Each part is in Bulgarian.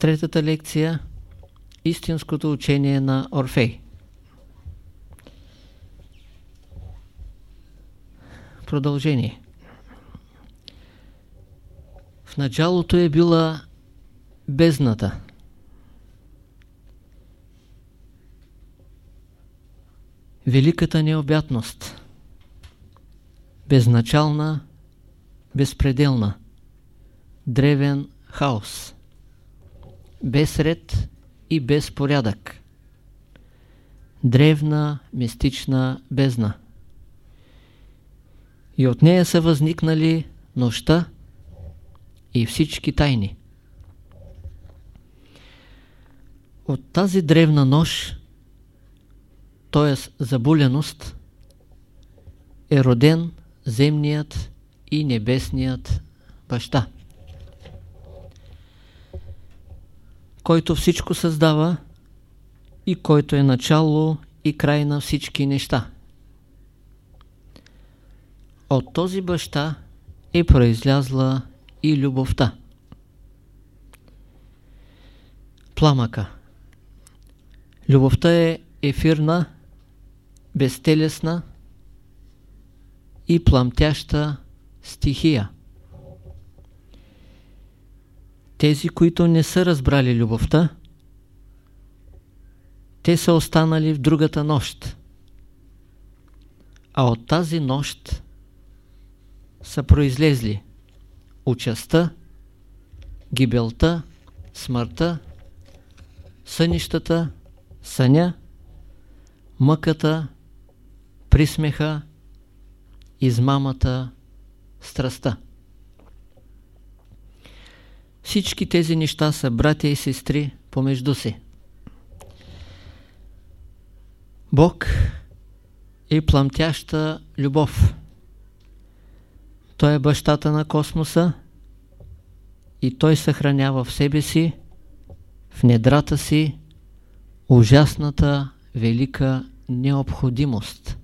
Третата лекция – истинското учение на Орфей. Продължение. В началото е била бездната. Великата необятност. Безначална, безпределна. Древен хаос без ред и без порядък. Древна, мистична бездна. И от нея са възникнали нощта и всички тайни. От тази древна нощ, т.е. забуленост, е роден земният и небесният баща. Който всичко създава и който е начало и край на всички неща. От този баща е произлязла и любовта. Пламъка Любовта е ефирна, безтелесна и пламтяща стихия. Тези, които не са разбрали любовта, те са останали в другата нощ. А от тази нощ са произлезли участта, гибелта, смъртта, сънищата, съня, мъката, присмеха, измамата, страста. Всички тези неща са братя и сестри помежду си. Бог е пламтяща любов. Той е бащата на космоса и той съхранява в себе си, в недрата си, ужасната велика необходимост.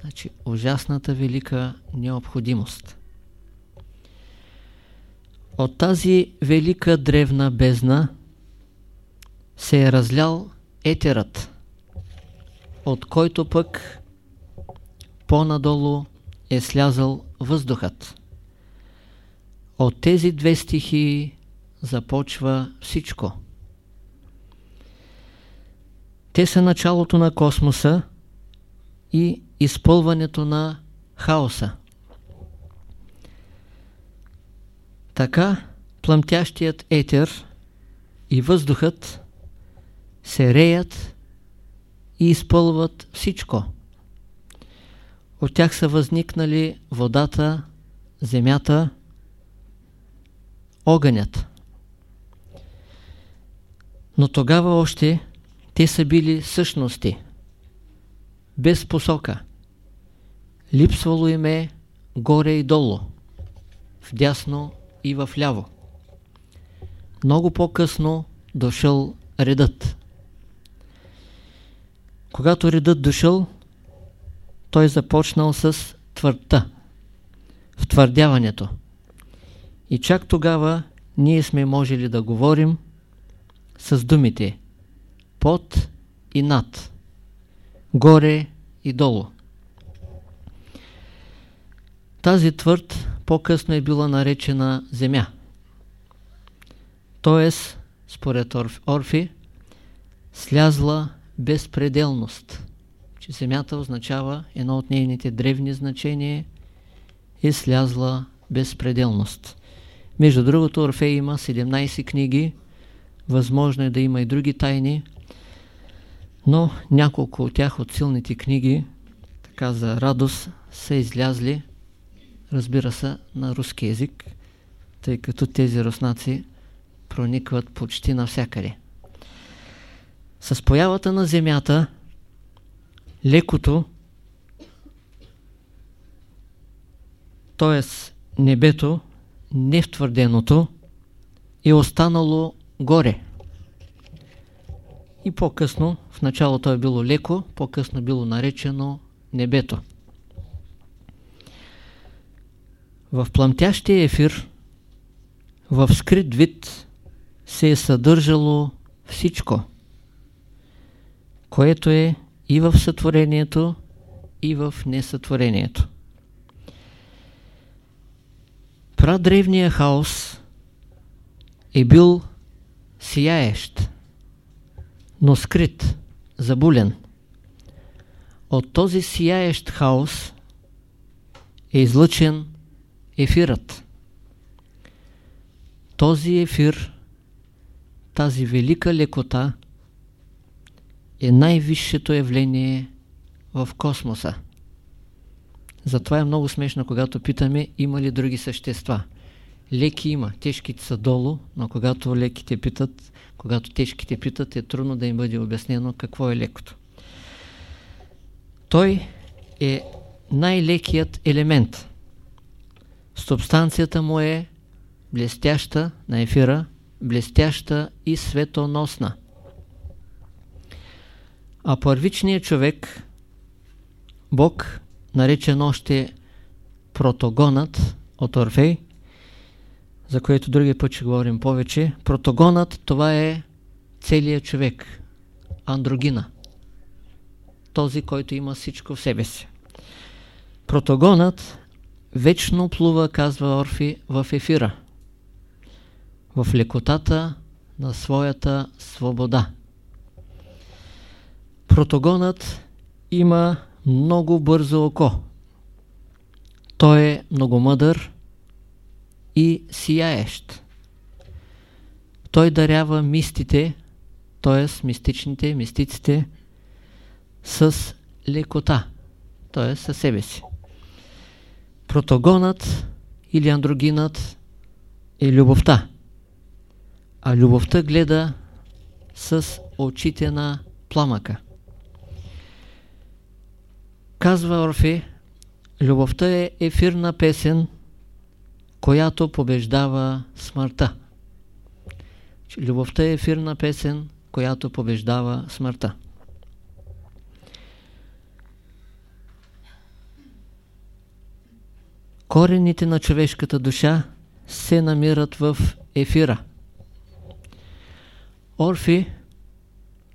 Значи, ужасната велика необходимост. От тази велика древна бездна се е разлял етерът, от който пък по-надолу е слязал въздухът. От тези две стихии започва всичко. Те са началото на космоса и изпълването на хаоса. Така плъмтящият етер и въздухът се реят и изпълват всичко. От тях са възникнали водата, земята, огънят. Но тогава още те са били същности, без посока. Липсвало им е горе и долу, вдясно и в ляво. Много по-късно дошъл редът. Когато редът дошъл, той започнал с твърдта, втвърдяването. И чак тогава ние сме можели да говорим с думите под и над, горе и долу. Тази твърд по-късно е била наречена земя. Тоест, според Орфи, слязла безпределност. Че земята означава едно от нейните древни значения е слязла безпределност. Между другото, Орфей има 17 книги, възможно е да има и други тайни, но няколко от тях, от силните книги, така за радост, са излязли разбира се, на руски язик, тъй като тези руснаци проникват почти навсякъде. С появата на Земята, лекото, т.е. небето, невтвърденото, е останало горе. И по-късно, в началото е било леко, по-късно било наречено небето. В пламтящия ефир, в скрит вид, се е съдържало всичко, което е и в сътворението, и в несътворението. Прадревния хаос е бил сияещ, но скрит, забулен. От този сияещ хаос е излъчен ефирът. Този ефир, тази велика лекота е най-висшето явление в космоса. Затова е много смешно, когато питаме има ли други същества. Леки има, тежките са долу, но когато леките питат, когато тежките питат, е трудно да им бъде обяснено какво е лекото. Той е най-лекият елемент. Субстанцията му е блестяща на ефира, блестяща и светоносна. А първичният човек, Бог, наречен още протогонът от Орфей, за което другия път ще говорим повече. Протогонът това е целият човек, андрогина. Този, който има всичко в себе си. Протогонът вечно плува, казва Орфи, в ефира. В лекотата на своята свобода. Протогонът има много бързо око. Той е много мъдър и сияещ. Той дарява мистите, т.е. мистичните, мистиците, с лекота, т.е. със себе си. Протогонът или андрогинът е любовта, а любовта гледа с очите на пламъка. Казва Орфи, любовта е ефирна песен, която побеждава смъртта. Любовта е ефирна песен, която побеждава смъртта. Корените на човешката душа се намират в ефира. Орфи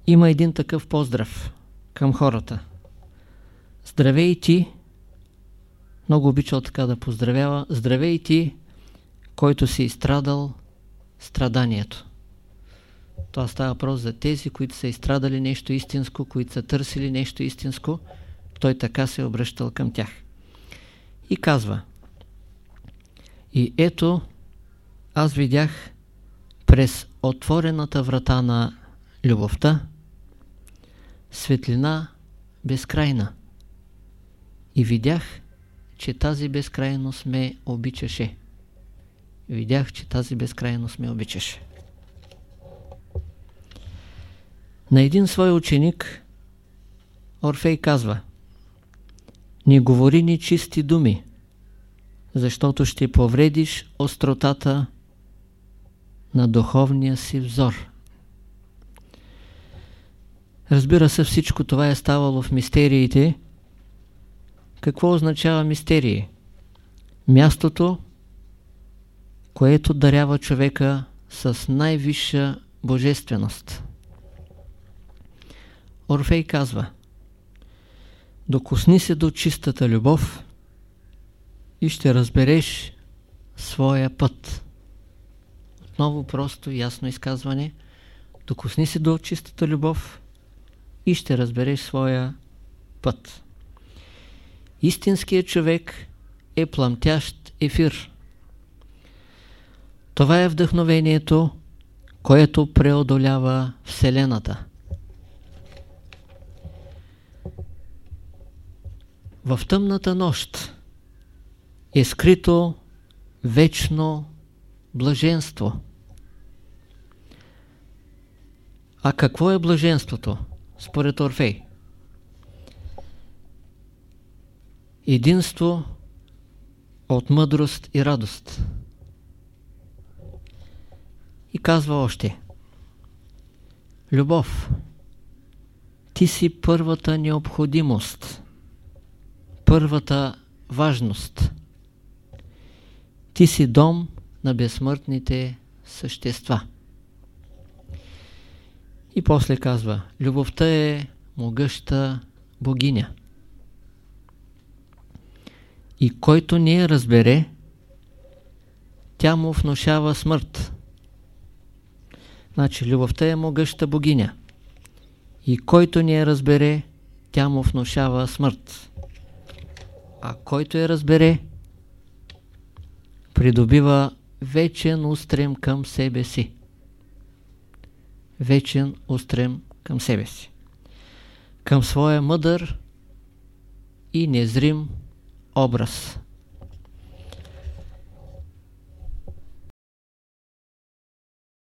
има един такъв поздрав към хората. Здравей ти, много обичал така да поздравява, здравей ти, който си изстрадал страданието. Това става въпрос за тези, които са изстрадали нещо истинско, които са търсили нещо истинско, той така се е обръщал към тях. И казва, и ето, аз видях през отворената врата на любовта светлина безкрайна. И видях, че тази безкрайност ме обичаше. Видях, че тази безкрайност ме обичаше. На един свой ученик Орфей казва Не говори ни чисти думи, защото ще повредиш остротата на духовния си взор. Разбира се, всичко това е ставало в мистериите. Какво означава мистерии? Мястото, което дарява човека с най-висша божественост. Орфей казва Докосни се до чистата любов и ще разбереш своя път. Отново просто ясно изказване. Докосни се до чистата любов и ще разбереш своя път. Истинският човек е пламтящ ефир. Това е вдъхновението, което преодолява Вселената. В тъмната нощ е скрито вечно блаженство. А какво е блаженството, според Орфей? Единство от мъдрост и радост. И казва още Любов, ти си първата необходимост, първата важност. Ти си дом на безсмъртните същества. И после казва, любовта е могъща богиня. И който не я разбере, тя му внушава смърт. Значи, любовта е могъща богиня. И който не я разбере, тя му внушава смърт. А който я разбере, придобива вечен устрем към себе си. Вечен устрем към себе си. Към своя мъдър и незрим образ.